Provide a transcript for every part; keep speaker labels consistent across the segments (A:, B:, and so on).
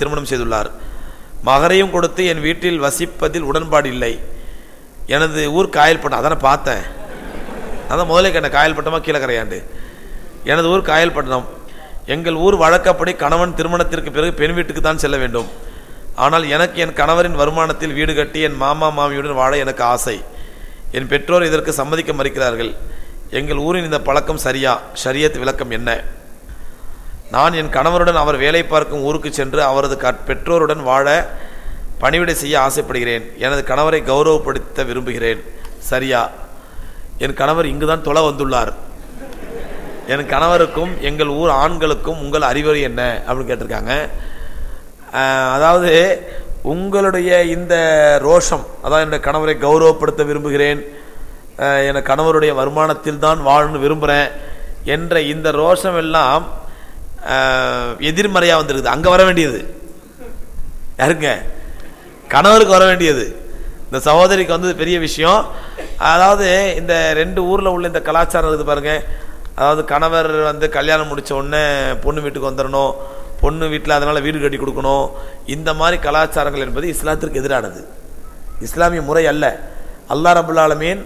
A: திருமணம் செய்துள்ளார். மகரையும் கொடுத்து என் வீட்டில் வசிப்பதில் உடன்பாடு இல்லை. எனது ஊர் காயல்பட்டம் அதானே பார்த்தேன். அதான் முதலே கேட்டேன் காயல்பட்டமா கீழக்கரையாண்டு. எனது ஊர் காயல்பட்டினம். எங்கள் ஊர் வழக்கப்படி கணவன் திருமணத்திற்கு பிறகு பெண் வீட்டுக்கு தான் செல்ல வேண்டும். ஆனால் எனக்கு என் கணவரின் வருமானத்தில் வீடு கட்டி என் மாமா மாமியுடன் வாழ எனக்கு ஆசை. என் பெற்றோர் இதற்கு சம்மதிக்க மறுக்கிறார்கள். எங்கள் ஊரின் இந்த பழக்கம் சரியா? ஷரியத் விளக்கம் என்ன? நான் என் கணவருடன் அவர் வேலை பார்க்கும் ஊருக்கு சென்று அவரது பெற்றோருடன் வாழ பணிவிடை செய்ய ஆசைப்படுகிறேன். எனது கணவரை கௌரவப்படுத்த விரும்புகிறேன். சரியா? என் கணவர் இங்குதான் தொலை வந்துள்ளார். என் கணவருக்கும் எங்கள் ஊர் ஆண்களுக்கும் உங்கள் அறிவுரை என்ன? அப்படின்னு கேட்டிருக்காங்க. அதாவது உங்களுடைய இந்த ரோஷம் அதாவது என் கணவரை கௌரவப்படுத்த விரும்புகிறேன். என் கணவருடைய வருமானத்தில் தான் வாழணும்னு விரும்புகிறேன் என்ற இந்த ரோஷம் எல்லாம் எதிர்மறையாக வந்துருக்குது. அங்கே வர வேண்டியது. யாருங்க? கணவருக்கு வர வேண்டியது. இந்த சகோதரிக்கு வந்து பெரிய விஷயம். அதாவது இந்த ரெண்டு ஊரில் உள்ள இந்த கலாச்சாரம் இருக்குது பாருங்கள் அதாவது கணவர் வந்து கல்யாணம் முடித்த உடனே பொண்ணு வீட்டுக்கு வந்துடணும் பொண்ணு வீட்டில் அதனால் வீடு கட்டி கொடுக்கணும். இந்த மாதிரி கலாச்சாரங்கள் என்பது இஸ்லாத்திற்கு எதிரானது. இஸ்லாமிய முறை அல்ல. அல்லாஹ் ரபுல்லாலமீன்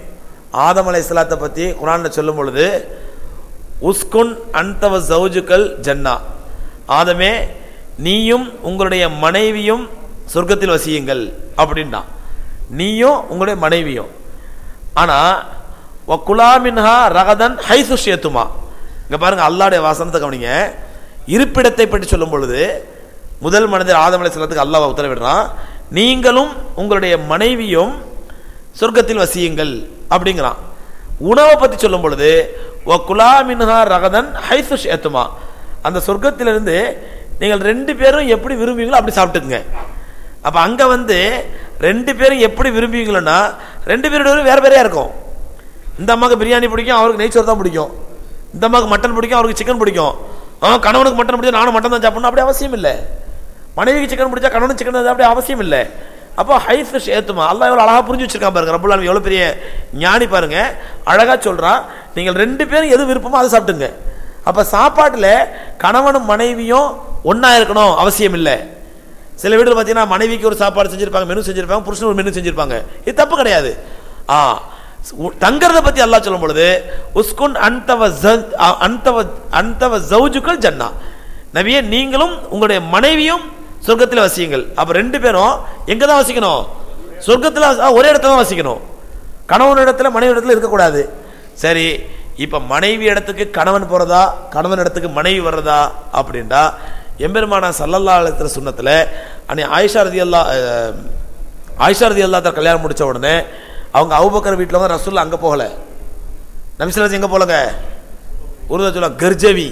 A: ஆதமலை ஆதம் அலை இஸ்லாத்தை பற்றி குரானில் சொல்லும் பொழுது உஸ்குன் அன்தவ ஜவுஜுக்கள் ஜன்னா. ஆதமே நீயும் உங்களுடைய மனைவியும் சொர்க்கத்தில் வசியுங்கள் அப்படின்னா. நீயும் உங்களுடைய மனைவியும். ஆனா குலாமின்ஹா ரகதன் ஹைசுஷேத்துமா இங்கே பாருங்கள் பாருங்க வாசனத்தை கவனிங்க. இருப்பிடத்தை பற்றி சொல்லும் பொழுது முதல் மனிதர் ஆதமலை செல்லத்துக்கு அல்லாஹ் உத்தரவிடுறான் நீங்களும் உங்களுடைய மனைவியும் சொர்க்கத்தில் வசியுங்கள் அப்படிங்கிறான். உணவை பற்றி சொல்லும் பொழுது "வ குலா மின்ஹா ரகதன் ஹைசுஷ் ஏத்துமா அந்த சொர்க்கத்திலிருந்து நீங்கள் ரெண்டு பேரும் எப்படி விரும்புவீங்களோ அப்படி சாப்பிட்டுக்குங்க. அப்போ அங்கே வந்து ரெண்டு பேரும் எப்படி விரும்புவீங்களோன்னா ரெண்டு பேரோட வேறு வேறையாக இருக்கும். இந்த அம்மாவுக்கு பிரியாணி பிடிக்கும் அவருக்கு நெய்ச்சோறு தான் பிடிக்கும். இந்த அம்மாவுக்கு மட்டன் பிடிக்கும் அவருக்கு சிக்கன் பிடிக்கும். ஆ கணவனுக்கு மட்டன் பிடிக்கும் நானும் மட்டன் தான் சாப்பிடணும் அப்படி அவசியம் இல்லை. மனைவிக்கு சிக்கன் பிடிச்சா கணவனுக்கு சிக்கன் தான் அப்படி அவசியம் இல்லை. அப்போ ஹைஃபு ஏத்துமா? அல்லா எவ்வளோ அழகாக புரிஞ்சு வச்சிருக்கான் பாருங்க. ரப்புல் எவ்வளோ பெரிய ஞானி பாருங்க. அழகாக சொல்கிறான் நீங்கள் ரெண்டு பேரும் எது விருப்பமோ அதை சாப்பிட்டுங்க அப்போ சாப்பாட்டில் கணவனும் மனைவியும் ஒன்றா இருக்கணும் அவசியம் இல்லை. சில வீட்டில் பார்த்தீங்கன்னா மனைவிக்கு ஒரு சாப்பாடு செஞ்சிருப்பாங்க மெனு செஞ்சுருப்பாங்க புருஷன் ஒரு மெனு செஞ்சிருப்பாங்க. இது தப்பு கிடையாது. ஆ உ- பற்றி அல்லா அல்லாஹ் சொல்லும் பொழுது உஸ்குன் அந்தவ அந்தவ அ- அன்தவ அன்தவ ஜவுஜுக்கள் ஜன்னா. நபியே நீங்களும் உங்களுடைய மனைவியும் சொர்க்கத்தில் வசியுங்கள். அப்போ ரெண்டு பேரும் எங்கே தான் வசிக்கணும்? சொர்க்கத்தில் ஆ, ஒரே இடத்துல தான் வசிக்கணும். கணவன் இடத்துல மனைவி இடத்துல இருக்கக்கூடாது. சரி இப்போ மனைவி இடத்துக்கு கணவன் போகிறதா கணவன் இடத்துக்கு மனைவி வர்றதா? அப்படின்டா எம்பெருமானா சல்லல்லா அலுவலர் சுண்ணத்தில் அன்னை ஆயிஷா ரதி அல்லா ஆயிஷா ரதி அல்லா கல்யாணம் முடித்த உடனே அவங்க அவுபக்கர் வீட்டில் வந்து ரசூல்லா அங்கே போகல. நபிசுல்லாஸ் எங்கே போகலங்க உருதா சொல்ல கர்ஜவி.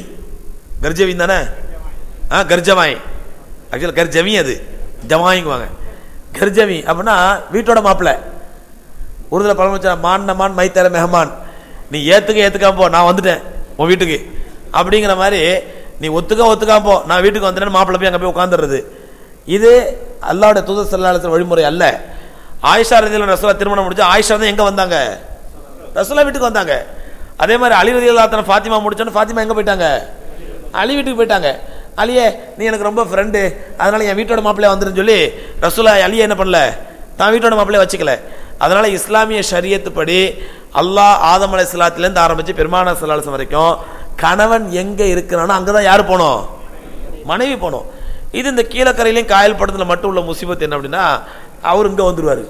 A: கர்ஜவின் தானே? ஆ கர்ஜவாய். ஆக்சுவலாக கர்ஜமி அது. ஜமாயிங்குவாங்க கர்ஜமி அப்படின்னா வீட்டோட மாப்பிள்ளை. உருதுல பழம் வச்சா மான் மான் மைத்தர மெஹமான். நீ ஏற்றுக்க ஏற்றுக்காம போ நான் வந்துட்டேன் உன் வீட்டுக்கு. அப்படிங்கிற மாதிரி நீ ஒத்துக்க ஒத்துக்காம போ நான் வீட்டுக்கு வந்துட்டேன்னு மாப்பிள்ளை போய் அங்கே போய் உட்காந்துடுறது இது அல்லாவுடைய தூத சல்லாஹ் வழிமுறை அல்ல. ஆயிஷா ரதியில் ரசோலா திருமணம் முடிச்சு ஆயிஷா தான் எங்கே வந்தாங்க? ரசோலா வீட்டுக்கு வந்தாங்க. அதே மாதிரி அலி ரதி ஃபாத்திமா முடிச்சோன்னு ஃபாத்திமா எங்கே போயிட்டாங்க? அலி வீட்டுக்கு போயிட்டாங்க. அலியே நீ எனக்கு ரொம்ப ஃப்ரெண்டு அதனால் என் வீட்டோட மாப்பிள்ளைய வந்துருன்னு சொல்லி ரசூலா அலியை என்ன பண்ணல? தான் வீட்டோட மாப்பிள்ளைய வச்சுக்கல. அதனால் இஸ்லாமிய ஷரியத்துப்படி அல்லாஹ் ஆதம் அலை ஆரம்பித்து பெருமான சலாசம் வரைக்கும் கணவன் எங்கே இருக்கிறானோ அங்கே தான் யார் போனோம்? மனைவி போனோம். இது இந்த கீழக்கரையிலையும் காயல் படத்தில் மட்டும் உள்ள முசிபத் என்ன அப்படின்னா அவர் இங்கே வந்துடுவார்